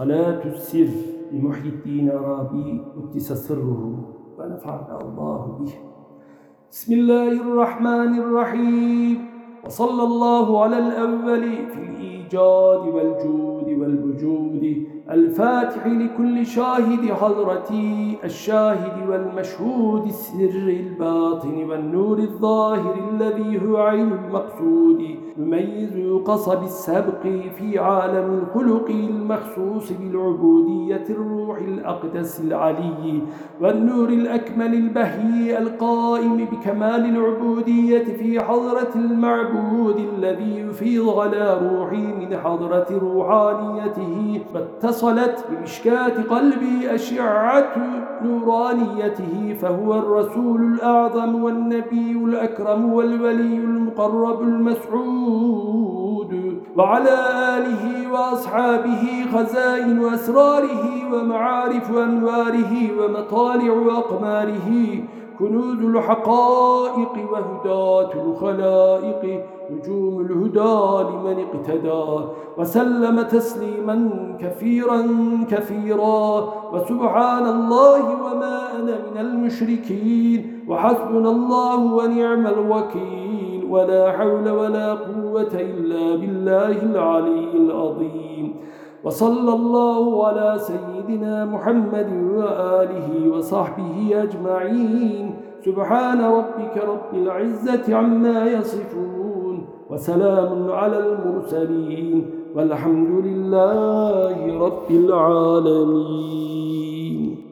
صلاة السر لمحي الدين رابي قدس سره ونفعنا الله به. بسم الله الرحمن الرحيم. وصلى الله على الأول في الإيجاد والجود. والوجود الفاتح لكل شاهد حضرتي الشاهد والمشهود السر الباطن والنور الظاهر الذي هو عين المقصود. يميز قصب السبق في عالم الخلق المخصوص بالعبودية الروح الأقدس العلي والنور الأكمل البهي القائم بكمال العبودية في حضرة المعبود الذي يفيض على روحي من حضرة روحانيته واتصلت بمشكاة قلبي أشعة نورانيته فهو الرسول الأعظم والنبي الأكرم والولي المقرب المسعود. وعلى آله وأصحابه خزائن أسراره ومعارف أنواره ومطالع أقماره كنوز الحقائق وهداة الخلائق نجوم الهدى لمن اقتدى. وسلم تسليما كثيرا كثيرا. وسبحان الله وما أنا من المشركين. وحسبنا الله ونعم الوكيل. ولا حول ولا قوة إلا بالله العلي العظيم. وصلى الله على سيدنا محمد وآله وصحبه أجمعين. سبحان ربك رب العزة عما يصفون وسلام على المرسلين والحمد لله رب العالمين.